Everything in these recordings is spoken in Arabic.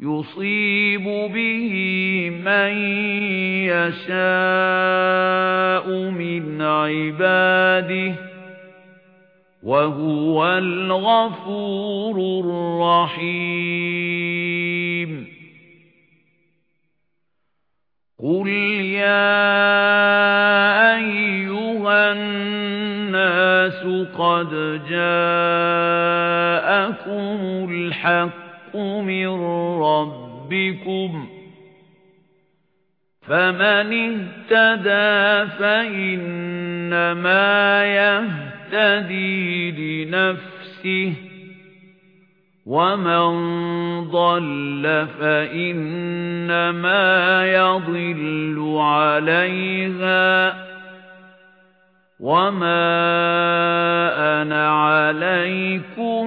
يُصِيبُ بِهِ مَن يَشَاءُ مِنْ عِبَادِهِ وَهُوَ الْغَفُورُ الرَّحِيمُ. قُلْ يَا أَيُّهَا النَّاسُ قَدْ جَاءَكُمُ الْحَقُّ مِنْ رَبِّكُمْ فَمَنِ اهْتَدَى فَإِنَّمَا يَهْتَدِي لِنَفْسِهِ وَمَنْ ضَلَّ فَإِنَّمَا يَضِلُّ عَلَيْهَا وَمَا أَنَا عَلَيْكُمْ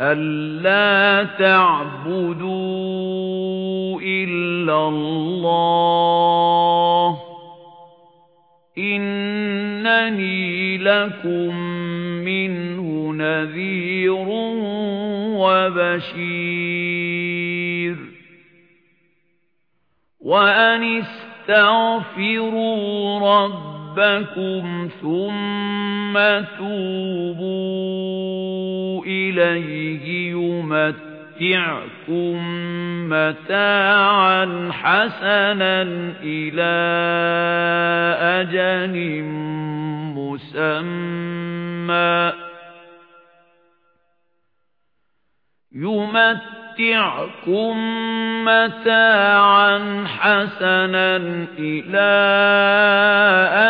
أَلَّا تَعْبُدُوا إِلَّا اللَّهَ إِنَّنِي لَكُمْ مِنْهُ نَذِيرٌ وَبَشِيرٌ وَأَنِ اسْتَغْفِرُوا رَبَّكُمْ ثُمَّ تُوبُوا إِلَيْهِ يُمَتِّعْكُم مَّتَاعًا حَسَنًا إِلَى أَجَلٍ مُّسَمًّى. يُمَتِّعْكُم مَّتَاعًا حَسَنًا إِلَى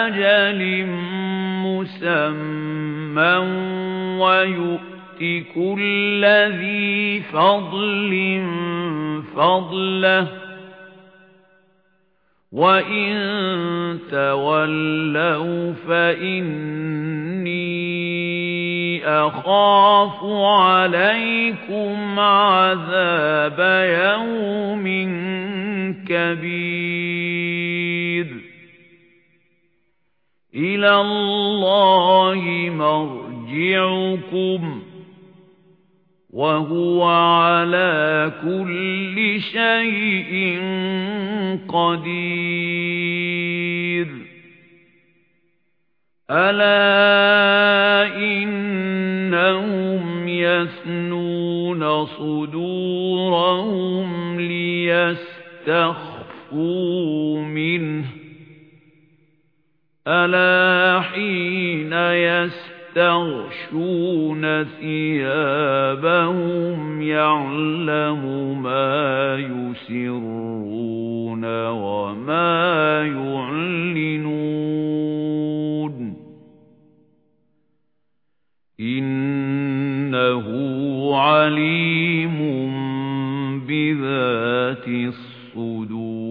أَجَلٍ مُّسَمًّى. وَيُؤْتِ كُلَّ ذِي فَضْلٍ فَضْلَهُ وَإِن تَوَلَّوْا فَإِنِّي أَخَافُ عَلَيْكُمْ عَذَابَ يَوْمٍ كَبِيرٍ إِلَى اللَّهِ مَرْجِعُكُمْ وَهُوَ عَلَى كُلِّ شَيْءٍ قَدِيرٌ. أَلَا إِنَّهُمْ يَثْنُونَ صُدُورَهُمْ لِيَسْتَخْفُوا مِنْهُ. أَلَا حِينَ يَسْتَغْشُونَ ثِيَابَهُمْ يَعْلَمُ مَا يُسِرُّونَ وَمَا يُعْلِنُونَ. إِنَّهُ عَلِيمٌ بِذَاتِ الصُّدُورِ.